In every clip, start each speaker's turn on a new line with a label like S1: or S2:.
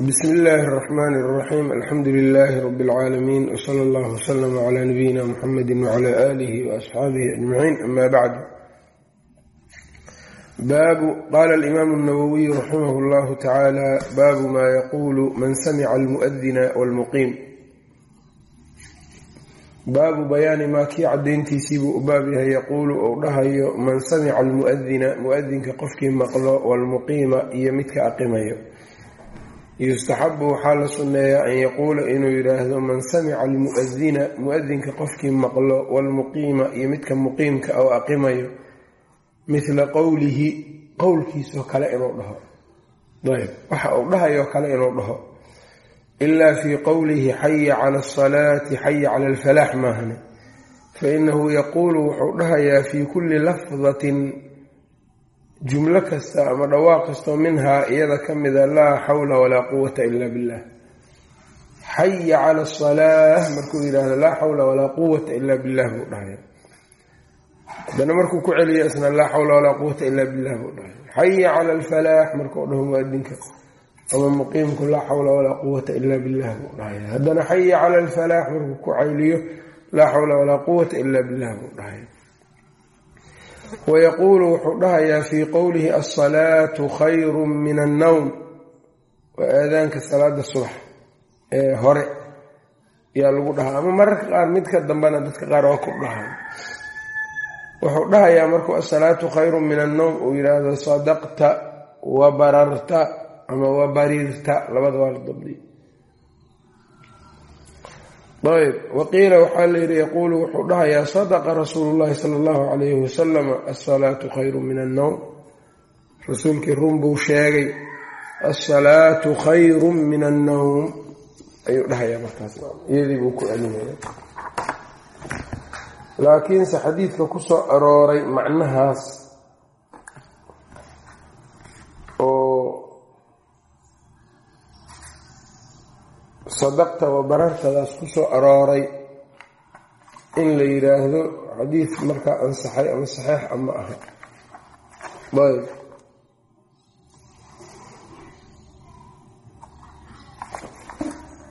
S1: bsmi illaahi اraxmaan اraxiim alxamdu lilaahi rabi اlcaalamiin wsala allah wslm cla nabiyina muxamedi wcla aalihi waasxaabihi ajmaciin ama bacdu baabu qaala alimaamu اnawowiyu raximah اllahu tacaala baabu ma yaquulu man samica almu'adina wاlmuqiim baabu bayaani maa kii cadayntiisiibuu u baab yahay yaquulu ou dhahayo man samica almu'adina mu'adinka qofkii maqlo waalmuqiima iyo midka aqimayo yustaxabu waxaa la sunneeyaa an yaquula inuu yidhaahdo man samica almu'adina mu'adinka qofkii maqlo waalmuqiima iyo midka muqiimka oo aqimayo mithla qowlihi qowlkiisoo kale inuu dhaho. Ayb. Waxa uu dhahayoo kale inuu dhaho. Ilaa fii qowlihi xaya cala asalaati xaya cala alfalaax maahane fainahu yaquulu wuxuu dhahayaa fii kulli lafdatin jumlo kasta ama dhawaaq kastoo minhaa iyada ka mida laa xawla walaa quwata ila billah. Xaya cala asalaah markuu yidhaahdo laa xawla walaa quwata ila billah buu dhahaya haddana markuu ku celiyo isna laa xawla walaa quwata ila billah buu dhahaya xaya cala alfalaax markuu dhaho muadinka ama muqiimku laa xawla walaa quwata ila billah buu dhahaya haddana xaya cala alfalaax markuu ku celiyo laa xawla walaa quwata ila billah buu dhahaya wayaquulu wuxuu dhahayaa fii qowlihi alsalaatu khayru min annowm waa aadaanka salaada subax ee hore yaa lagu dhahaa ama mararka qaar midka dambena dadka qaar waa ku dhahay wuxuu dhahayaa markuu asalaatu khayru min annowm uu yidhaahdo sadaqta wa bararta ama wa barirta ayb waqiila waxaa layidhi yaquulu wuxuu dhahayaa sadaqa rasuulu llahi sala allahu calayhi wasalam asalaatu khayru min annowm rasuulkii run buu sheegay asalaatu khayru min annowm ayuu dhahayaa markaas iyadii buu ku celinaya laakiinse xadiidka ku soo arooray macnahaas sadaqta wa ku soo arooray in la yidhaahdo xadiid markaa ansaxay ama saxiix ama aha.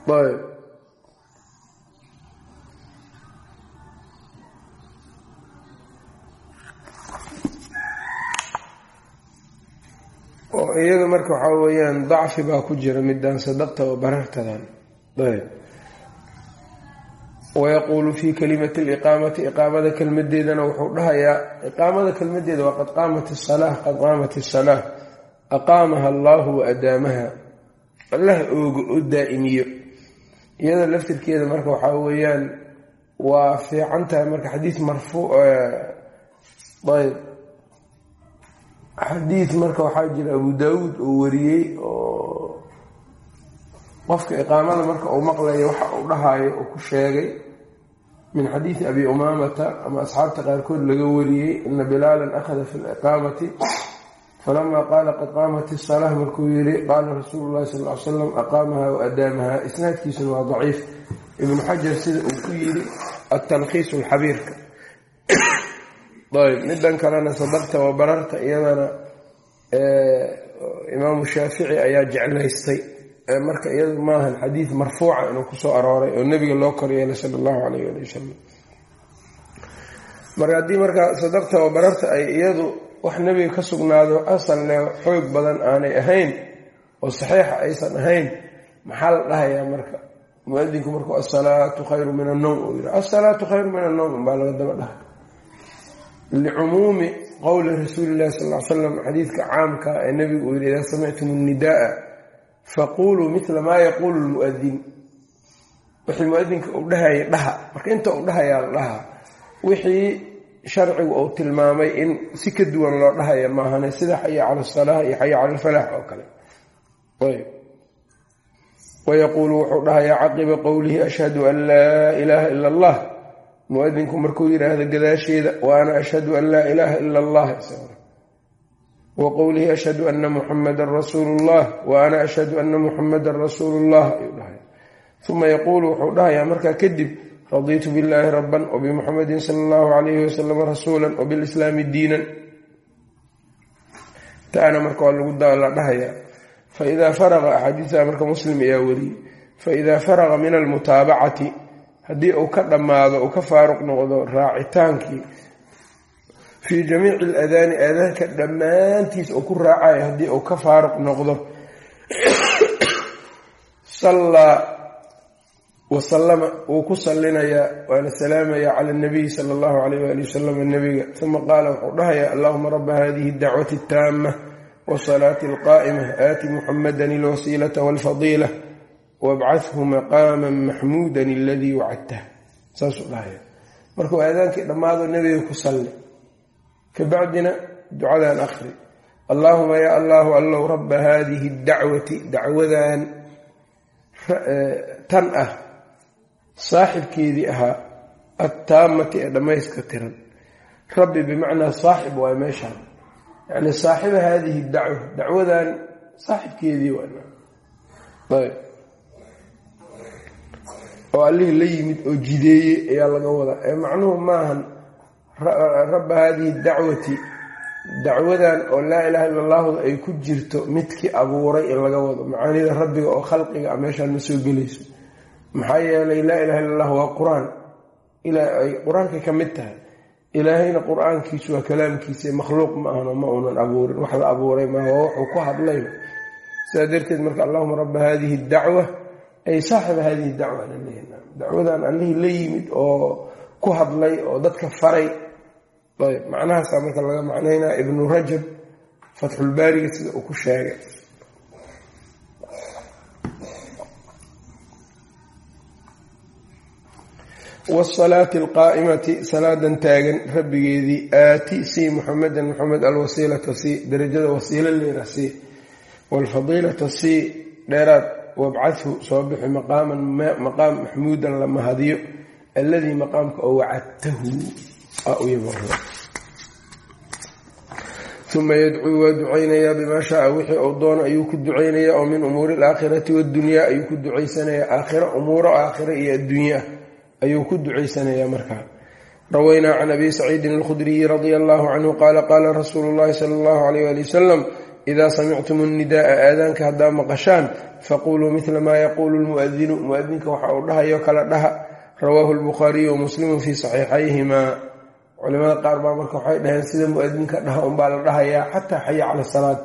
S1: Ayb. Oo iyada marka waxaa weeyaan dacfi baa ku jira midaan sadaqta wa wayaquulu fii kalimati liqaamati iqaamada kelmadeedana wuxuu dhahayaa iqaamada kelmadeeda waa qad qaamat isalaa qad qaamat isalaa aqaamaha allaahu wa adaamaha allah oogo oo daa'imiyo iyada laftirkeeda marka waxaa weeyaan waa fiican tahay marka xadiid marfuuc ayb xadiid marka waxaa jira abu oo wariyey qofka iqaamada marka uu maqlayo waxa uu dhahaayo uu ku sheegay min xadiidi abi umaamata ama asxaabta qaarkood laga wariyey ina bilaalan akhada fi liqaamati falama qaala qad qaamat isalaa markuu yiri qaala rasuulu llahi sal l salam aqaamaha wa adaamaha isnaadkiisuna waa daciif. Ibnu xajar sida uu ku yiri atalkhiis lxabiirka ayb midan kalena sadaqta wa bararta iyadana imaamu shaafici ayaa jeclaystay marka iyadu maahan xadiid marfuuca inuu ku soo arooray oo nebiga loo koryeelay sala allahu calayh ali wasalam marka haddii marka sadaqta wa bararta ay iyadu wax nebiga ka sugnaado asal leh xoog badan aanay ahayn oo saxiixa aysan ahayn maxaa la dhahayaa marka? Muadinku markuu asalaatu khayru min annowm uu yidhi. Asalaatu khayru min annowm baa laga daba dhahay. Licumuumi qowli rasuuli illahi sal l slam xadiidka caamka ee nebigu uu yidhi idaa samictum nnidaaa faquluu mila maa yaquulu lmuadin wixii muadinka uu dhahaya dhaha. Marka inta uu dhahayaa la wixii sharcigu uu tilmaamay in si ka duwan loo dhahaya maahane sida xaya cala asalaa iyo xaya cala alfalaax oo kale. Wayaquulu wuxuu dhahayaa caqiba qowlihi ashhadu an laa ilaaha ila allah. Muadinku markuu yidhaahdo gadaasheeda wa ana ashhadu an laa ilaaha ila allah wa qowlihi ashhadu ana muxamadan rasuulu llah wa ana ashhadu ana muxamadan rasuulu llah ayuu dhahay uma yaquulu wuxuu dhahayaa markaa kadib radiitu billaahi rabban wabimuxamedin sala allahu calayhi wasalam rasuulan wabilislaami diinan taana marka waa lagu la dhahayaa faidaa faraqa axaadiisaa marka muslim ayaa wariyey faidaa faraqa min almutaabacati haddii uu ka dhammaado uu ka faaruq noqdo raacitaankii fii jamiici aladaani aadaanka dhammaantiis uu ku raacayo haddii uu ka faaruq noqdo sallaa wasalama wuu ku salinayaa waana salaamayaa cala nabiyi sala allahu alayh waali wasalam nabiga uma qaala wuxuu dhahayaa allahuma raba hadihi dacwati ataama wasalaati alqaa'ima aati muxamadan alwasiilata walfadiila wabcathu maqaama maxmuudan aladii wacadtah saasuu dhahaya markuu aadaankii dhammaado nebiga ku salli kabacdina ducadan akhri. Allaahuma yaa allahu allow rabba haadihi dacwati dacwadan tan ah saaxibkeedii ahaa attaamati ee dhammayska tiran. Rabbi bimacnaa saaxib waay meeshaan. Yacni saaxiba haadihi dacwa dacwadan saaxibkeedii waayb oo allihii la yimid oo jideeye ayaa laga wadaa. Ee maahan rabba haadihi dacwati dacwadan oo laa ilaha illa allahuda ay ku jirto midkii abuuray in laga wado. Macaanida rabbiga oo khalqiga a meeshaan ma soo gelayso. Maxaa yeelay laa ilaha illa allah waa qur'aan. Ay qur'aankay ka mid tahay. Ilaahayna qur'aankiisu waa kalaamkiisa makhluuq ma ahno ma uunan abuurin. Wax la abuuray maaha waa wuxuu ku hadlayba sidaa darteed marka allahuma rabba hadihi dacwa ay saaxiba hadihi dacwa dacwadan allihii la yimid oo ku hadlay oo dadka faray ayb macnahaasaa marka laga macnaynaa ibnu rajab fatxulbaariga sida uu ku sheegay. Wsalaati alqaa'imati salaadan taagan rabbigeedii aati sii muxamedan muxamed alwasiilata sii darajada wasiilo leera sii waalfadiilata sii dheeraad wabcathu soo bixi maqaaman maqaam maxmuudan la mahadiyo alladii maqaamka oo wacadtahu uma yadcuu waa ducaynayaa bimaa shaaa wixii uu doono ayuu ku ducaynayaa oo min umuuri alaakhirati waddunyaa ayuu ku ducaysanayaa aakhiro umuuro aakhira iyo adduunyaa ayuu ku ducaysanayaa markaa rawaynaa can abi saciidin alkhudriyi radia allahu canhu qaala qaala rasuulu llahi sala allahu alayh ali wasalam idaa samictum nnidaaa aadaanka haddaa maqashaan faquluu midla maa yaquulu lmuadinu muadinka waxa uu dhahayo kala dhaha. Rawaahu lbukhaariyu wamuslimu fii saxiixayhimaa culimada qaar baa marka waxay dhaheen sida muadinka dhaha unbaa la dhahayaa xataa xaya cala salaat.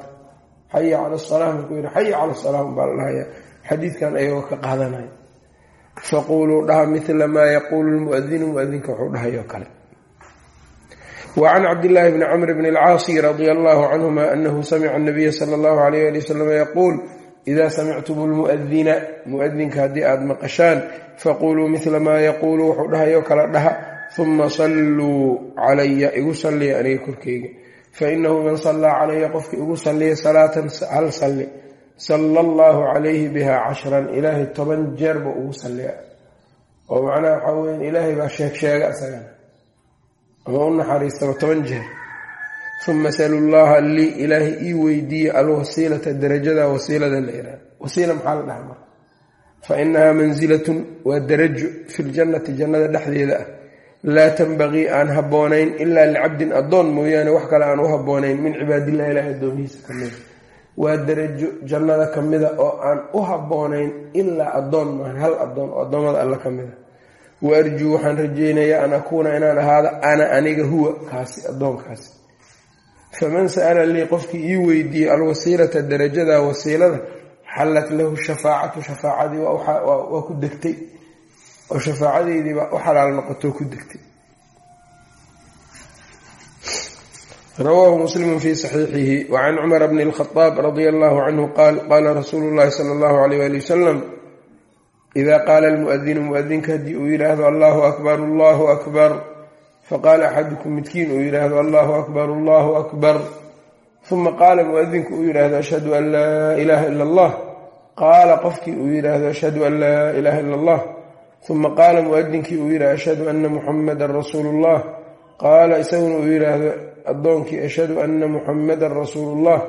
S1: Xaya cala sala markuu yidhi xaya cala salaa unbaa la dhahayaa. Xadiidkan ayagoo ka qaadanaya. Faquuluu dhaha mila maa yaquulu lmuadinu muadinka wuxuu dhahayo kale. Wacan cabdillaahi bni camr bni alcaasi radia allahu canhuma anahu samica anabiya sala allahu alayh ali wasalam yaquul idaa samictum lmuadina muadinka haddii aada maqashaan faquluu mila maa yaquulu wuxuu dhahayo kala dhaha uma salluu calaya igu salliya aniga korkeyga fainahu man sallaa calaya qofkii igu salliya salaatan hal salli. Sala allahu calayhi biha cashran ilaahay toban jeer buu ugu salliya. Oo macnaha waxaa weya ilaahay baa sheeg sheega ama u naxariistaba toban jeer. Uma salu llaha lii ilaahay ii weydiiye alwasiilata darajada wasiilada la yihahdo wasiila maxaa la dhaha fa inahaa mansilatun waa darajo fi ljannati jannada dhexdeeda ah laa tanbagii aan habboonayn ilaa licabdin addoon mooyaane wax kale aan u habboonayn min cibaadillahi ilahi addoomihiisa ka mida waa darajo jannada ka mida oo aan u habboonayn ilaa addoon maahan hal addoon oo addoommada alle ka mida wa arjuu waxaan rajaynayaa an akuuna inaan ahaado ana aniga huwa kaasi addoonkaasi. Faman sa'ala lii qofkii ii weydiiyey alwasiilata darajada wasiilada xallat lahu shafaacatu shafaacadii waa ku degtay oo shafaacadeediibaa u xalaal noqotoo ku degtay. Rawaahu muslimu fii saxiixihi wacan cumara bni alkhadaab radia allahu canhu qaal qaala rasuulu llahi sala allahu alayh ali wasalam ida qaala almuadinu muadinka haddii uu yidhaahdo allahu akbar allahu akbar faqaala axadukum midkiin uu yidhaahdo allahu akbar allahu akbar uma qaala muadinku uu yidhaahdo ashhadu an laa ilaaha ila allah qaala qofkii uu yidhaahdo ashhadu an laa ilaaha ila allah uma qaala muadinkii uu yidhahdo ashhadu ana muxamadan rasuulu llah qaala isaguna uu yidhaahdo addoonkii ashhadu ana muxamadan rasuulu llah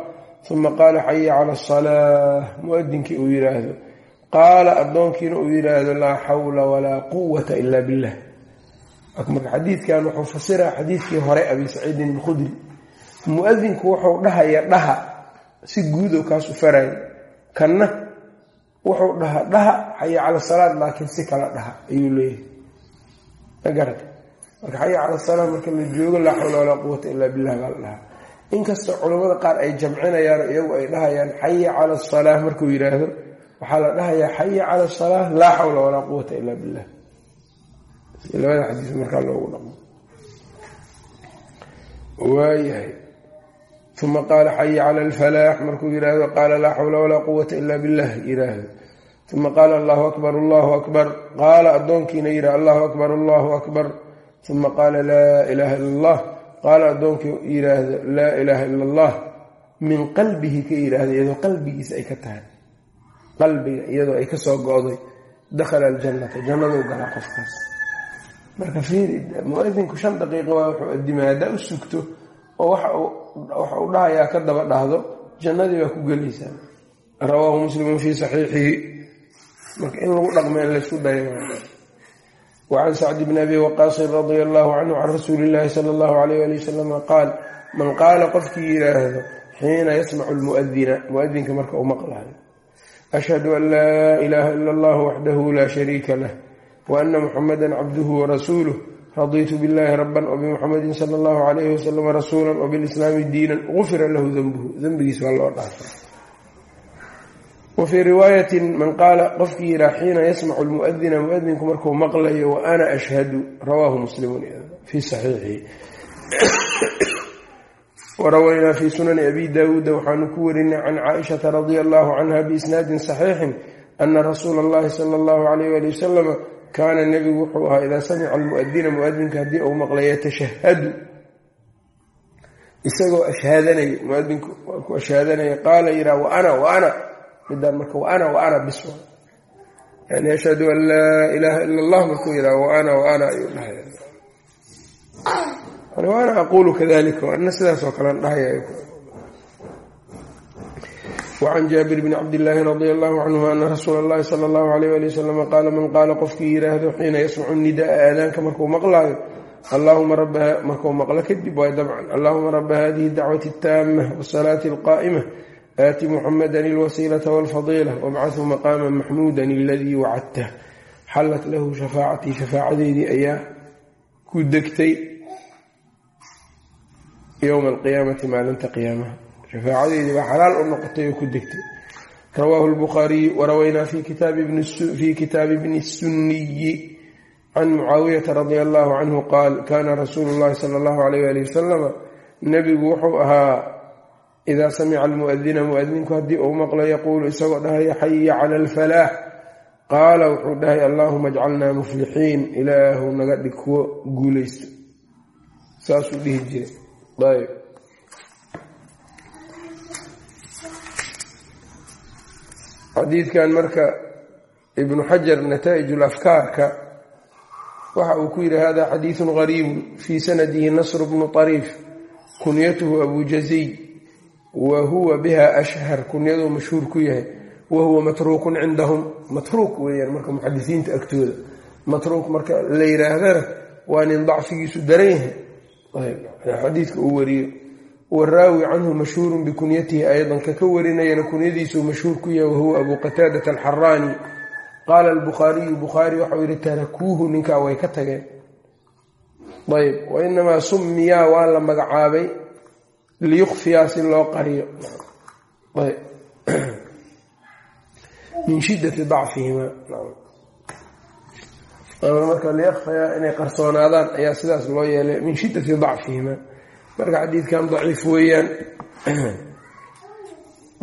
S1: uma qaala xaya cala asalaa muadinkii uu yidhaahdo qaala addoonkiina uu yidhaahdo laa xawla walaa quwata ila billah marka xadiidkan wuxuu fasiraa xadiidkii hore abi saciidin alkhudri muadinku wuxuu dhahaya dhaha si guudow kaasu faraya kanna wuxuu dhahaa dhaha xaya cala salaad laakiin si kala dhaha ayuu leeyahay. Ma garata marka xaya cala salaad marka la joogo laa xawla walaa quwata ilaa billah baa la dhahaa. Inkastoo culammada qaar ay jamcinayaan iyagu ay dhahayaan xaya cala asalaa markuu yidhaahdo waxaa la dhahayaa xaya cala asalaa laa xawla walaa quwata ilaa billah labada xadiis markaa loogu dhaqmo. Waayahay uma qaala xaya cala alfalaax markuu yidhaahdo qaala laa xawla walaa quwata ila billah yidhaahdo uma qaala allahu akbar allahu akbar qaala addoonkiina yidhi allahu akbar allahu akbar uma qaala laa ilaaha ila allah qaala addoonkii yidhaahdo laa ilaaha ila allah min qalbihi ka yidhaahdo iyadoo qalbigiisa ay ka tahay qalbiga iyadoo ay ka soo go-day dakhala aljannata jannaduu galaa qofkaas marka fiiri muadinku shan daqiiqa waa adimay haddaa oo waxa uu dhahayaa ka daba dhahdo jannadii baa ku gelaysaa. Rawaahu muslimun fii saxiixihi. Marka in lagu dhaqma in laysku dayo. Wacan sacdi bni abi waqaasin radia allahu canhu can rasuuli illaahi sala allahu alayh ali wasalama qaal man qaala qofkii yidhaahdo xiina yasmacu lmuadina muadinka marka uu maqlayo. Ashhadu an laa ilaaha ila allah waxdahu laa shariika lah waana muxamada cabduhu warasuuluh radiitu billahi raban wbimuxamedin sala allahu alayhi wasalam rasuula wbilislaami diinan gufira lahu denbuhu dembigiis baa loo dhaafa wa fii riwaayatin man qaala qofkii yihaa xiina yasmacu lmuadina muadinku markuu maqlayo wa ana ashhadu rawaahu muslimun fii saxiixihi warawaynaa fii sunani abi daawuuda waxaanu ku warinay can caaishata radia allahu canha biisnaadin saxiixin ana rasuula allahi sala allahu alayh ali wasalama kaana nebigu wuxuu ahaa idaa samica almuadina muadinka haddii uu maqlay yatashahadu isagoo ashhaadanayo muadinku ku ashhaadanaya qaala yihaa wa ana wa ana. Midaan marka wa ana wa ana biswa. Yani ashhadu an laa ilaaha ila allah markuu yihaa wa ana wa ana ayuu dhahaya wa ana aquulu kadalika ana sidaasoo kalean dhahaya wacan jaabir bni cabdillaahi radia allahu canhuma ana rasuula allahi sala allahu alayh ali wasalama qaala man qaala qofkii yidhaahdo xiina yasmacu nidaaa aadaanka markuu maqlaayo allahuma raba markuu maqlo kadib waay dabcan allahuma raba hadihi dacwati ataama wasalaati alqaa'ima aati muxamadan ilwasiilata walfadiila wabcahu maqaama maxmuudan aladii wacadtah xallat lahu shafaacatii shafaacadeydii ayaa ku degtay yowma alqiyaamati maalinta qiyaamaha shafaacadeydii baa xalaal u noqotay oo ku degtay. Rawaahu lbukhaariyu warawaynaa fi kitaabi bni sunniyi can mucaawiyata radia allahu canhu qaal kaana rasuulu llahi sala allahu alayh ali wasalama nebigu wuxuu ahaa idaa samica almuadina muadinku haddii uu maqlo yaquulu isagoo dhahaya xaya cala alfalaax qaala wuxuu dhahay allaahuma ajcalnaa muflixiin ilaahu naga dhig kuwo guulaysto saasuu dhihi jiray xadiidkan marka ibnu xajar nataa'ij lafkaarka waxa uu ku yidhi hada xadiidun gariibun fii sanadihi nasr bnu طariif kunyatuhu abu jaziy wa huwa biha ashhar kunyaduu mashhuur ku yahay wa huwa matruukun cindahum. Matruuk weeyaan marka muxadisiinta agtooda. Matruuk marka la yidhaahdana waa nin dacfigiisu daran yahay. Xadiidka uu wariyo waraawi canhu mashhuurun bikunyatihi aydan kaka warinayana kunyadiisuu mashhuur ku yahay wahuwa abu qataadata alxaraani qaala albukhaariyu bukhaari waxau yihi tarakuuhu ninkaa way ka tageen. Ayb wainamaa summiyaa waa la magacaabay liyukfiyaa si loo qariyo. Min shiddati dacfihima. Marka liyakfayaa inay qarsoonaadaan ayaa sidaas loo yeelay. Min shiddati dacfihima marka xadiidkan daciif weeyaan.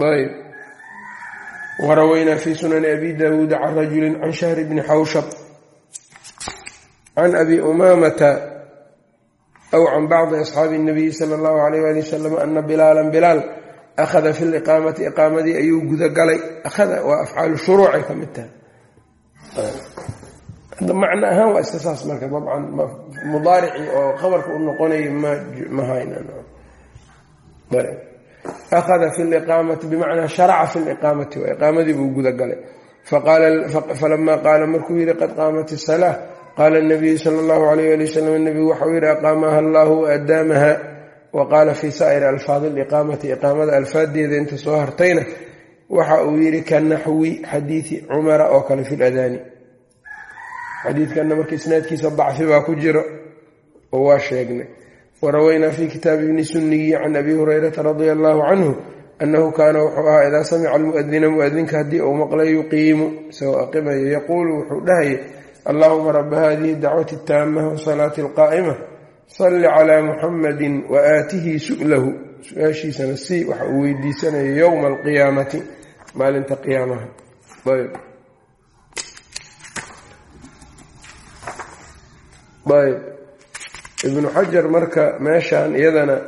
S1: Ayb warawaynaa fi sunani abi daawuuda can rajulin can shahri bni xawshab can abi umaamata aw can bacdi asxaabi اnabiyi sala اllahu alayh ali wasalam ana bilaalan bilaal akhada fi liqaamati iqaamadii ayuu gudagalay akhada waa afcaalu shuruucay ka mid tahay macno ahaan waa iska saas marka dabcan mudaaricii oo qabarka u noqonaya ma haynaahada fi liqaamati bimacnaa sharaca fi liqaamati waa iqaamadii buu gudagalay. Falama qaala markuu yihi qad qaamat isalaa qaala nabiyu sala allahu alayh ali wasalam nabigu waxau yihi aqaamaha allahu waadaamaha wa qaala fii saa'iri alfaadi liqaamati iqaamada alfaadeeda inta soo hartayna waxa uu yidhi ka naxwi xadiidi cumara oo kale fi ladaani xadiidkanna marka isnaadkiisa dacfi baa ku jiro oo waa sheegnay. Warawaynaa fi kitaabi ibni sunniyi can abi hurayrata radia allahu canhu annahu kaana wuxuu ahaa idaa samica almu'adina mu'adinka haddii uu maqlay yuqiimu isagoo aqimayo yaquulu wuxuu dhahaya allahuma raba hadihi dacwati taama wasalaati alqaa'ima salli calaa muxamadin wa aatihi su'lahu. Su'aashiisana si waxa uu weydiisanayo yowma alqiyaamati maalinta qiyaamaha ibnu xajar marka meeshan iyadana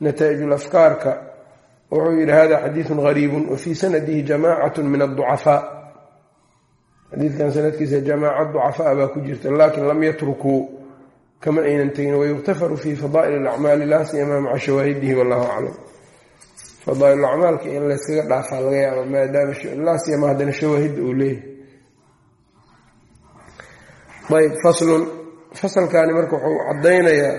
S1: nataa'ijul afkaarka wuxuu yidhi hada xadiidun gariibun wa fii sanadihi jamaacatu min adducafaa xadiidkan sanadkiisa jamaaca ducafaa baa ku jirta laakin lam yatrukuu kama aynan tegin wayuktafaru fi fadaa'il alacmaali laa siyamaa maca shawaahidihi wallahu aclam. Fadaail acmaalka in layskaga dhaafaa laga yaaba maadaama laa siyama haddana shawaahidda uu leeyahay fasalkaani marka wuxuu caddaynayaa.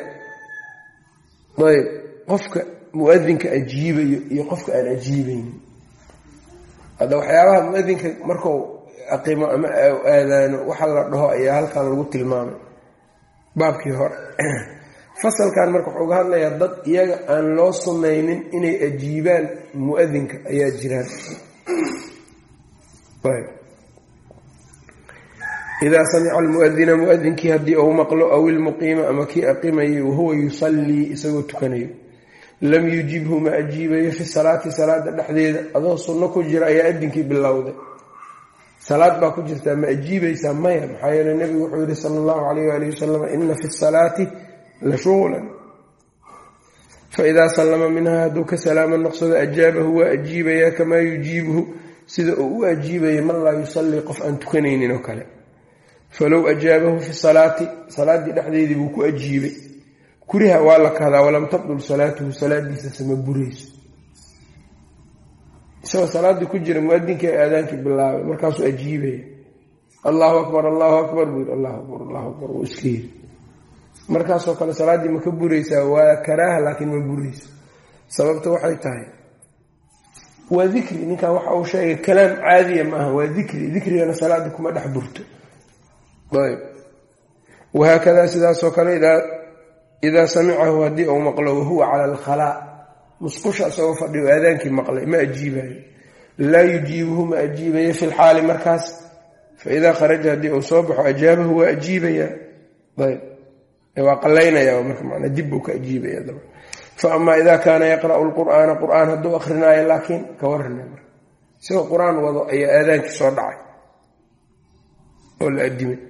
S1: Ayb qofka muadinka ajiibayo iyo qofka aan ajiibaynin hadda waxyaabaha muadinka marku aqimo ama aadaano waxa la dhaho ayaa halkan lagu tilmaamay. Baabkii hore. Fasalkan marka wuxuu ga hadlayaa dad iyaga aan loo sunnaynin inay ajiibaan muadinka ayaa jiraan idaa samica almuadina muadinkii haddii uu maqlo aw ilmuqiima ama kii aqimayay wahuwa yusallii isagoo tukanayo lam yujibhu ma ajiibayo fi salaati salaada dhexdeeda adoo sunno ku jira ayaa adinkii bilowday salaad baa ku jirtaa ma ajiibaysaa maya maxaa yeele nebigu wuxuu yihi sala allahu calayh alihi wasalam ina fi salaati la shugulan faidaa sallama minhaa hadduu ka salaamo noqsado ajaabahu waa ajiibayaa kamaa yujiibuhu sida uu u ajiibaya man laa yusallii qof aan tukanaynin oo kale falow ajaabahu fi salaati salaaddii dhexdeedii buu ku ajiibay. Kuriha waa la kahdaa walam tabdul salaatuhu salaadiisa sama burayso. Isagoo salaaddii ku jira muadinkii aadaankii bilaabay markaasuu ajiibaya allahu akbar allahu akbar buu yiri allahu akbar allahu akbar wuu iska yiri markaasoo kale salaaddii ma ka buraysaa waa karaaha laakiin ma burayso. Sababta waxay tahay waa dikri ninkan waxa uu sheegay kalaam caadiya maaha waa dikri. Dikrigana salaadii kuma dhex burto ayb. Wahaakadaa sidaasoo kale idaa samicahu haddii uu maqlo wahuwa cala alkhalaa. Musqusha isagoo fadhiyo aadaankii maqlay ma ajiibayo laa yujiibuhu ma ajiibayo fi lxaali markaas. Fa idaa kharaja haddii uu soo baxo ajaabahu waa ajiibayaa ayb. Waa qalaynaya marka manaa dib buu ka ajiibaya daba. Fa amaa idaa kaana yaqra'u lqur'aana qur'aan hadduu akrinaayo laakiin ka warana marka isagoo qur'aan wado ayaa aadaankii soo dhacay. Oo la adimay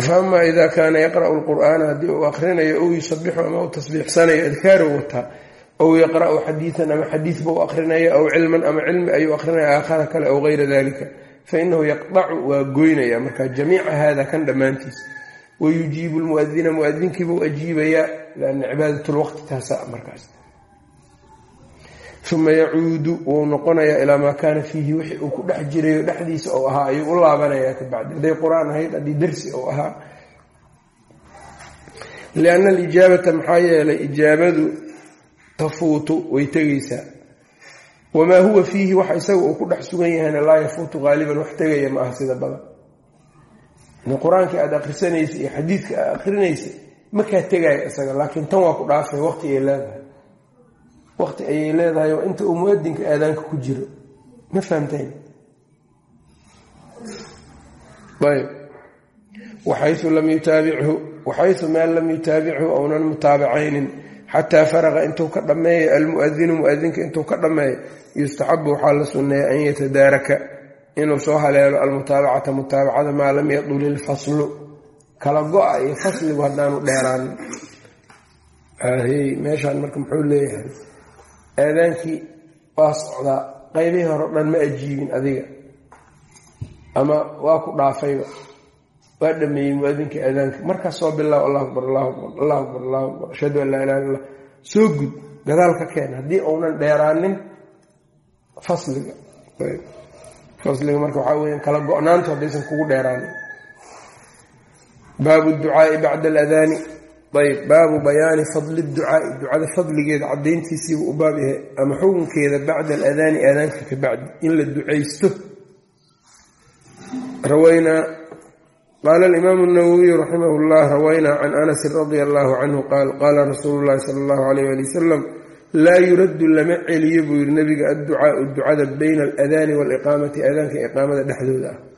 S1: faama ida kaana yaqra'u lqur'aana haddii uu akrinayo ou yusabixu ama u tasbiixsanayo adkaaru wataa ow yaqra'u xadiidan ama xadiid buu akrinaya aw cilman ama cilmi ayuu akrinaya aakhara kale aw gayra dalika fainahu yaqdacu waa goynaya. Marka jamiica hada kan dhammaantiis wayujiibu lmuadina muadinkiibuu ajiibayaa lana cibaadat lwaqti taasa markaas uma yacuudu wuu noqonayaa ilaa maa kaana fiihi wixii uu ku dhex jirayo dhexdiisa ou ahaa ayuu u laabanayaa kabacdi hadday qur'aan ahayd haddii darsi ou ahaa. Lianna alijaabata maxaa yeelay ijaabadu tafuutu way tegaysaa wamaa huwa fiihi waxa isaga uu ku dhex sugan yahayna laa yafuutu qaaliban wax tegaya ma aha sida badan. Qur'aankii aada akhrisanaysa iyo xadiidka aad akhrinaysa makaa tegaya isaga laakiin tan waa ku dhaafay waqti ay leedahay waqti ayay leedahay oo inta uu muadinka aadaanka ku jiro. Ma fahamtayn waxayu meel lam yutaabichu ounan mutaabacaynin xataa faraqa intuu ka dhammeeyo almuadinu muadinka intuu ka dhammeeyo yustaxabu waxaa la sunneeya an yatadaaraka inuu soo haleelo almutaabacata mutaabacada maa lam yadul ilfaslu kala go-a iyo fasligu haddaanu dheeraanin meeshaan marka muxuu leeyahay aadaankii waa socdaa qaybihii hore o dhan ma ajiibin adiga. Ama waa ku dhaafayba. Waa dhameeyey muadinkii aadaanka markaas soo bilaab allahu akbar allahu akbar allahu akbar allahu akbar. Ashhadu an laa ilaha illa allah soo gud gadaal ka keen. Haddii uunan dheeraanin fasliga. Fasliga marka waxaa weya kala go-naantu haddaysan kugu dheeraanin. Baabu ducaai bacda aladaani ayb baabu bayaani fadli ducaai ducada fadligeeda cadayntiisiibuu u baab yahay ama xukunkeeda bacda aladaani aadaanka ka bacdi in la ducaysto. Rawaynaa qaala alimaamu nawowiyu raximah llah rawaynaa can anasin radia allahu canhu qaal qaala rasuulu llahi sala allahu alayh ali wasalam laa yuraddu lama celiyo buu yihi nabiga adducaau ducada bayna aladaani waaliqaamati aadaanka iqaamada dhexdooda ah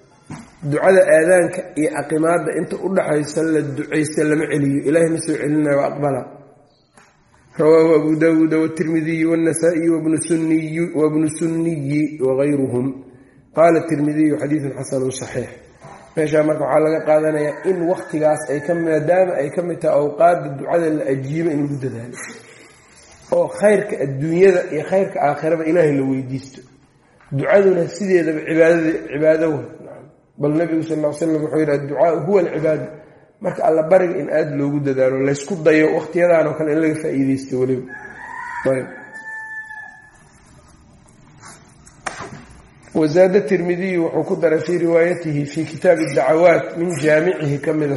S1: ducada aadaanka iyo aqimaada inta u dhaxaysa la ducaysta lama celiyo. Ilahay ma soo celinaya waa aqbala. Rawaahu abu daawuuda wtirmidiyu wاnasaa'iyi wabnu sunniyi wagayruhum qaala tirmidiyu xadiidun xasanu saxiix. Meeshaa marka waxaa laga qaadanayaa in waktigaas ay maadaama ay ka mid tahay awqaada ducada la ajiibo in lagu dadaalo. Oo khayrka adduunyada iyo khayrka aakhiraba ilaahay la weydiisto. Ducaduna sideedaba cibaado wa bal nabigu sal slam wuxuu yidhi adducaau huwa alcibaada marka alla bariga in aada loogu dadaalo laysku dayo waqtiyadan oo kale in laga faa-iideysto weliba wazaada tirmidiyu wuxuu ku daray fii riwaayatihi fii kitaabi dacawaat min jaamicihi ka mida